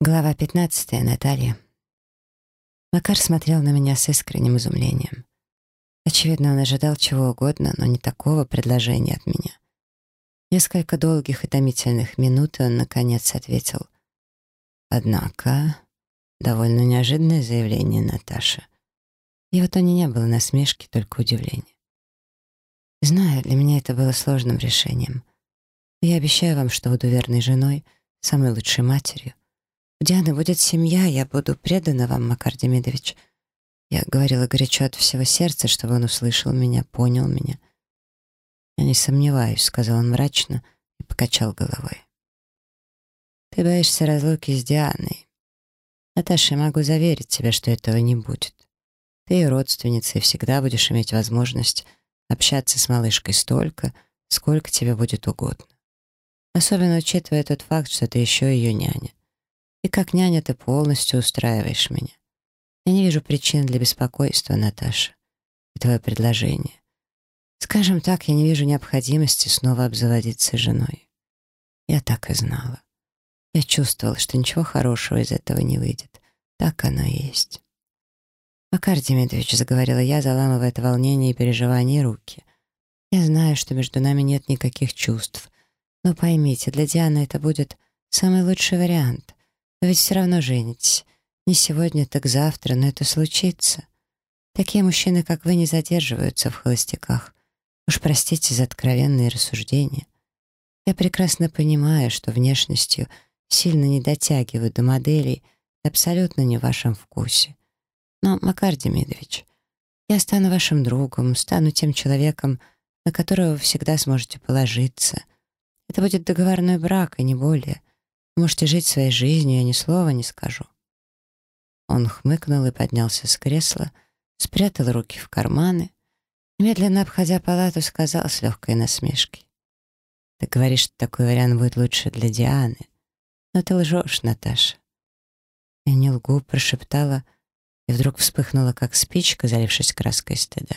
Глава 15. Наталья. Макар смотрел на меня с искренним изумлением. Очевидно, он ожидал чего угодно, но не такого предложения от меня. Несколько долгих и томительных минут, и он, наконец, ответил. Однако, довольно неожиданное заявление Наташи. И вот тоне не было насмешки, только удивление. Знаю, для меня это было сложным решением. Я обещаю вам, что буду верной женой, самой лучшей матерью, у Дианы будет семья, я буду предана вам, Макар Демидович. Я говорила горячо от всего сердца, чтобы он услышал меня, понял меня. «Я не сомневаюсь», — сказал он мрачно и покачал головой. «Ты боишься разлуки с Дианой. Наташа, я могу заверить тебя, что этого не будет. Ты и родственница, и всегда будешь иметь возможность общаться с малышкой столько, сколько тебе будет угодно. Особенно учитывая тот факт, что ты еще ее няня. И как няня ты полностью устраиваешь меня. Я не вижу причин для беспокойства, Наташа. И твое предложение. Скажем так, я не вижу необходимости снова обзаводиться женой. Я так и знала. Я чувствовала, что ничего хорошего из этого не выйдет. Так оно и есть. «Макар Демидович», — заговорила я, заламывая это волнение и переживание руки. «Я знаю, что между нами нет никаких чувств. Но поймите, для Дианы это будет самый лучший вариант. Вы ведь все равно женитесь. Не сегодня, так завтра, но это случится. Такие мужчины, как вы, не задерживаются в холостяках. Уж простите за откровенные рассуждения. Я прекрасно понимаю, что внешностью сильно не дотягивают до моделей, абсолютно не в вашем вкусе. Но, Макар Демидович, я стану вашим другом, стану тем человеком, на которого вы всегда сможете положиться. Это будет договорной брак, и не более. Можете жить своей жизнью, я ни слова не скажу». Он хмыкнул и поднялся с кресла, спрятал руки в карманы, медленно обходя палату, сказал с легкой насмешкой. «Ты говоришь, что такой вариант будет лучше для Дианы. Но ты лжешь, Наташа». Я не лгу, прошептала, и вдруг вспыхнула, как спичка, залившись краской стыда.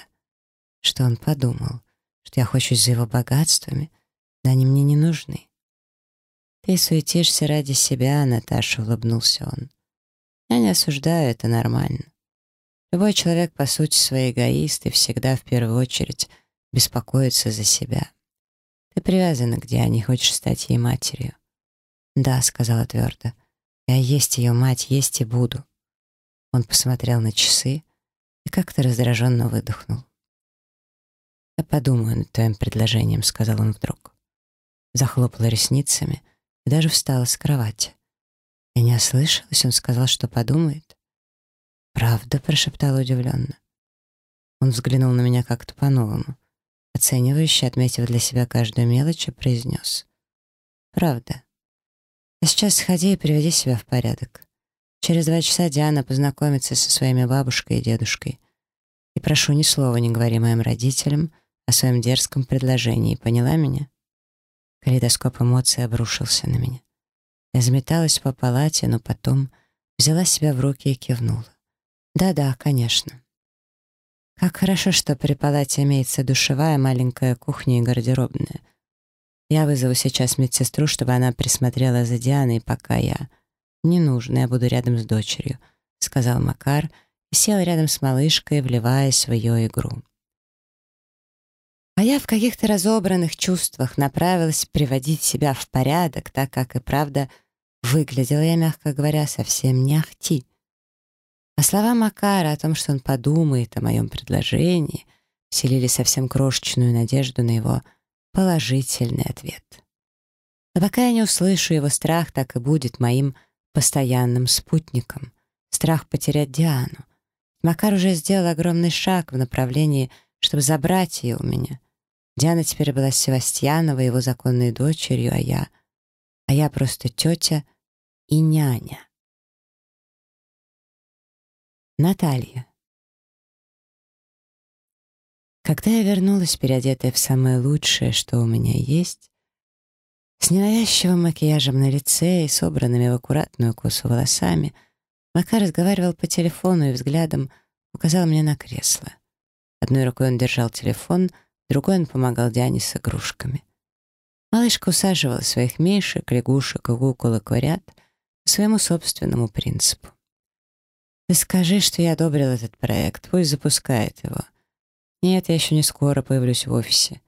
Что он подумал, что я хочусь за его богатствами, да они мне не нужны. «Ты суетишься ради себя, Наташа», — улыбнулся он. «Я не осуждаю, это нормально. Любой человек, по сути, свой эгоист и всегда в первую очередь беспокоится за себя. Ты привязана к Диане, хочешь стать ей матерью». «Да», — сказала твердо. «Я есть ее мать, есть и буду». Он посмотрел на часы и как-то раздраженно выдохнул. «Я подумаю над твоим предложением», — сказал он вдруг. Захлопала ресницами — и даже встала с кровати. Я не ослышалась, он сказал, что подумает. «Правда?» — прошептала удивленно. Он взглянул на меня как-то по-новому, оценивающе, отметив для себя каждую мелочь, и произнес. «Правда. А сейчас сходи и приведи себя в порядок. Через два часа Диана познакомится со своими бабушкой и дедушкой. И прошу, ни слова не говори моим родителям о своем дерзком предложении, поняла меня?» Калейдоскоп эмоций обрушился на меня. Я заметалась по палате, но потом взяла себя в руки и кивнула. «Да-да, конечно». Как хорошо, что при палате имеется душевая, маленькая кухня и гардеробная. Я вызову сейчас медсестру, чтобы она присмотрела за Дианой, пока я... «Не нужно, я буду рядом с дочерью», — сказал Макар и сел рядом с малышкой, вливаясь в ее игру. А я в каких-то разобранных чувствах направилась приводить себя в порядок, так как и правда выглядела я, мягко говоря, совсем не ахти. А слова Макара о том, что он подумает о моем предложении, вселили совсем крошечную надежду на его положительный ответ. Но пока я не услышу его страх, так и будет моим постоянным спутником. Страх потерять Диану. Макар уже сделал огромный шаг в направлении, чтобы забрать ее у меня — Диана теперь была Севастьянова, его законной дочерью, а я... А я просто тетя и няня. Наталья. Когда я вернулась, переодетая в самое лучшее, что у меня есть, с ненавязчивым макияжем на лице и собранными в аккуратную косу волосами, Мака разговаривал по телефону и взглядом указал мне на кресло. Одной рукой он держал телефон — другой он помогал Диане с игрушками. Малышка усаживала своих мишек, лягушек и кукол и курят, своему собственному принципу. Ты скажи, что я одобрил этот проект, пусть запускает его. Нет, я еще не скоро появлюсь в офисе.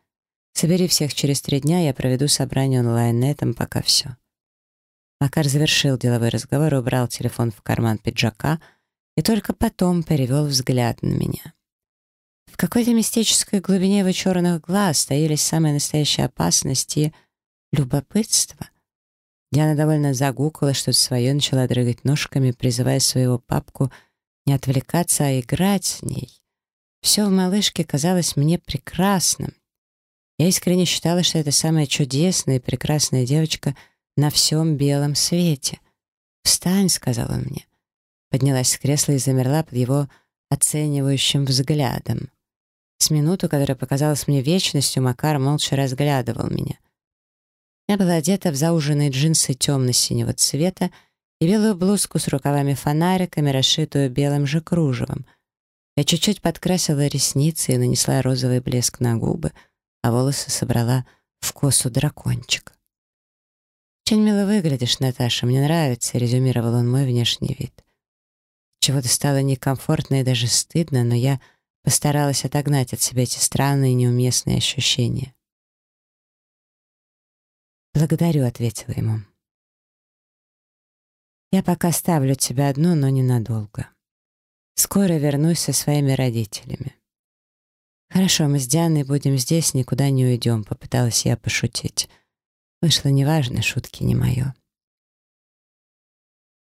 Собери всех через три дня, я проведу собрание онлайн, на этом пока все. Макар завершил деловой разговор, убрал телефон в карман пиджака и только потом перевел взгляд на меня. В какой-то мистической глубине его черных глаз стоялись самые настоящие опасности и любопытство. Диана довольно загукала что-то свое, начала дрыгать ножками, призывая своего папку не отвлекаться, а играть с ней. Все в малышке казалось мне прекрасным. Я искренне считала, что это самая чудесная и прекрасная девочка на всем белом свете. «Встань», — сказал он мне. Поднялась с кресла и замерла под его оценивающим взглядом. С минуту, которая показалась мне вечностью, Макар молча разглядывал меня. Я была одета в зауженные джинсы темно-синего цвета и белую блузку с рукавами-фонариками, расшитую белым же кружевом. Я чуть-чуть подкрасила ресницы и нанесла розовый блеск на губы, а волосы собрала в косу дракончик. «Очень мило выглядишь, Наташа, мне нравится», — резюмировал он мой внешний вид. Чего-то стало некомфортно и даже стыдно, но я постаралась отогнать от себя эти странные неуместные ощущения. «Благодарю», — ответила ему. «Я пока ставлю тебя одну, но ненадолго. Скоро вернусь со своими родителями». «Хорошо, мы с Дианой будем здесь, никуда не уйдем», — попыталась я пошутить. Вышло неважно, шутки не мое.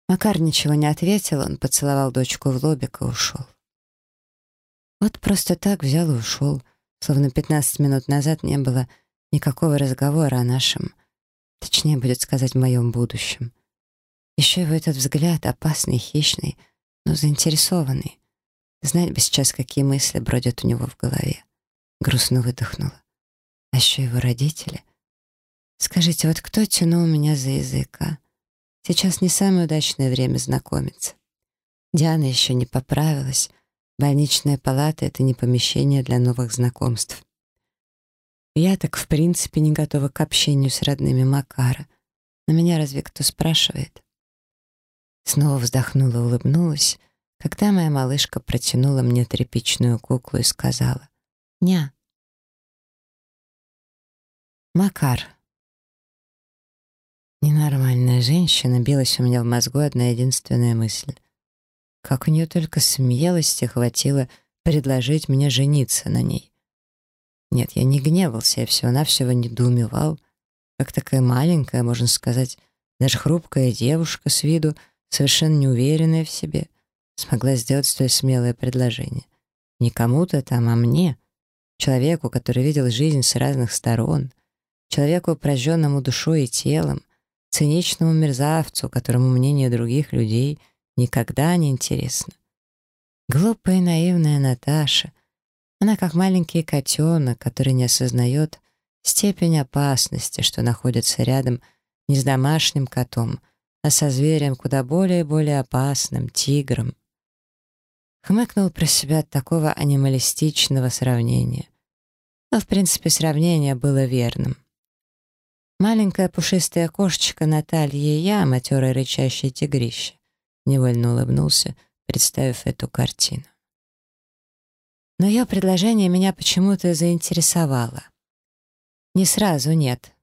Макар ничего не ответил, он поцеловал дочку в лобик и ушел. Вот просто так взял и ушел, словно 15 минут назад не было никакого разговора о нашем Точнее, будет сказать, моем будущем. Еще его этот взгляд, опасный, хищный, но заинтересованный. Знать бы сейчас, какие мысли бродят у него в голове. Грустно выдохнула. А еще его родители. Скажите, вот кто тянул меня за языка? Сейчас не самое удачное время знакомиться. Диана еще не поправилась. Больничная палата — это не помещение для новых знакомств. Я так в принципе не готова к общению с родными Макара. На меня разве кто спрашивает? Снова вздохнула, улыбнулась, когда моя малышка протянула мне тряпичную куклу и сказала «Ня». Макар. Ненормальная женщина билась у меня в мозгу одна единственная мысль. Как у нее только смелости хватило предложить мне жениться на ней. Нет, я не гневался, я всего-навсего недоумевал, как такая маленькая, можно сказать, даже хрупкая девушка с виду, совершенно неуверенная в себе, смогла сделать столь смелое предложение. Не кому-то там, а мне, человеку, который видел жизнь с разных сторон, человеку, прожженному душой и телом, циничному мерзавцу, которому мнение других людей никогда не интересно. Глупая и наивная Наташа, она как маленький котенок, который не осознает степень опасности, что находится рядом не с домашним котом, а со зверем куда более и более опасным, тигром. Хмыкнул про себя от такого анималистичного сравнения. Но, в принципе, сравнение было верным. Маленькая пушистая кошечка Наталья и я, матерое рычащее тигрище, невольно улыбнулся, представив эту картину. Но ее предложение меня почему-то заинтересовало. Не сразу, нет.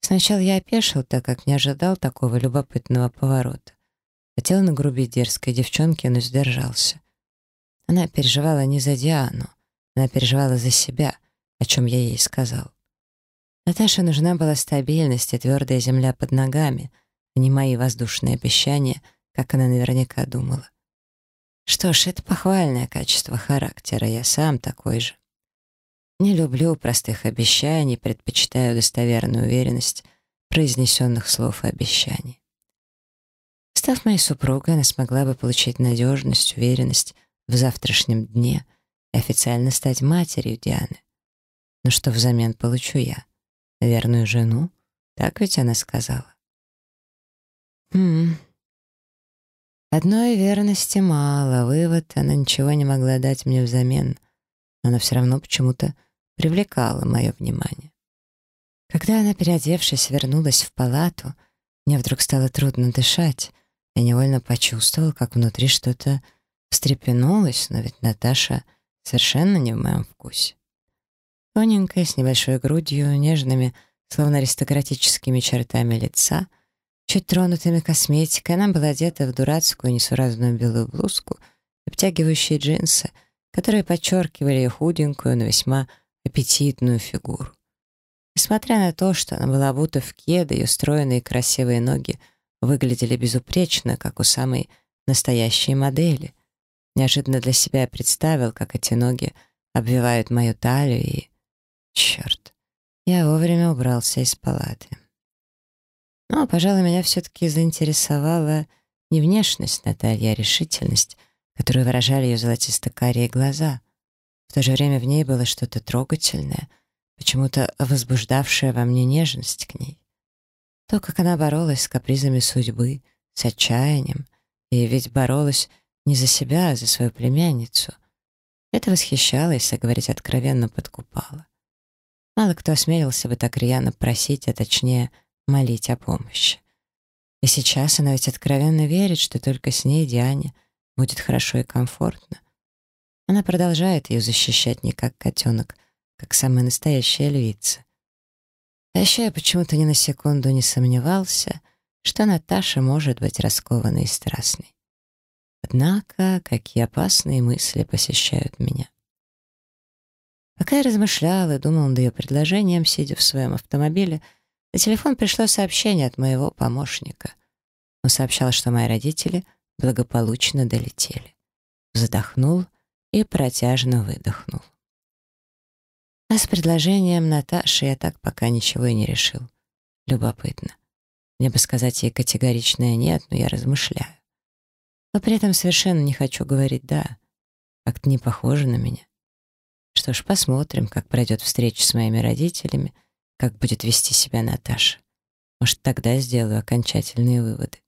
Сначала я опешил, так как не ожидал такого любопытного поворота. Хотел нагрубить дерзкой девчонке, но сдержался. Она переживала не за Диану, она переживала за себя, о чем я ей сказал. Наташе нужна была стабильность и твердая земля под ногами, а не мои воздушные обещания, как она наверняка думала. Что ж, это похвальное качество характера, я сам такой же. Не люблю простых обещаний, предпочитаю достоверную уверенность произнесенных слов и обещаний. Став моей супругой, она смогла бы получить надежность, уверенность в завтрашнем дне и официально стать матерью Дианы. Но что взамен получу я? Верную жену? Так ведь она сказала. Хм, Одной верности мало, вывод, она ничего не могла дать мне взамен. Но она все равно почему-то привлекала мое внимание. Когда она, переодевшись, вернулась в палату, Мне вдруг стало трудно дышать. Я невольно почувствовал, как внутри что-то встрепенулось, но ведь Наташа совершенно не в моем вкусе. Тоненькая, с небольшой грудью, нежными, словно аристократическими чертами лица, чуть тронутыми косметикой, она была одета в дурацкую несуразную белую блузку обтягивающие джинсы, которые подчеркивали ее худенькую, но весьма аппетитную фигуру. Несмотря на то, что она была будто в кеды, ее стройные красивые ноги выглядели безупречно, как у самой настоящей модели. Неожиданно для себя я представил, как эти ноги обвивают мою талию и... Черт, я вовремя убрался из палаты. Но, пожалуй, меня все-таки заинтересовала не внешность Натальи, а решительность, которую выражали ее золотисто-карие глаза. В то же время в ней было что-то трогательное — почему-то возбуждавшая во мне нежность к ней. То, как она боролась с капризами судьбы, с отчаянием, и ведь боролась не за себя, а за свою племянницу. Это восхищало, если говорить откровенно, подкупало. Мало кто осмелился бы так рьяно просить, а точнее молить о помощи. И сейчас она ведь откровенно верит, что только с ней Диане будет хорошо и комфортно. Она продолжает ее защищать не как котенок, как самая настоящая львица. А еще я почему-то ни на секунду не сомневался, что Наташа может быть раскованной и страстной. Однако, какие опасные мысли посещают меня. Пока я размышлял и думал над ее предложением, сидя в своем автомобиле, на телефон пришло сообщение от моего помощника. Он сообщал, что мои родители благополучно долетели. Вздохнул и протяжно выдохнул. А с предложением Наташи я так пока ничего и не решил. Любопытно. Мне бы сказать ей категоричное «нет», но я размышляю. Но при этом совершенно не хочу говорить «да». Как-то не похоже на меня. Что ж, посмотрим, как пройдет встреча с моими родителями, как будет вести себя Наташа. Может, тогда сделаю окончательные выводы.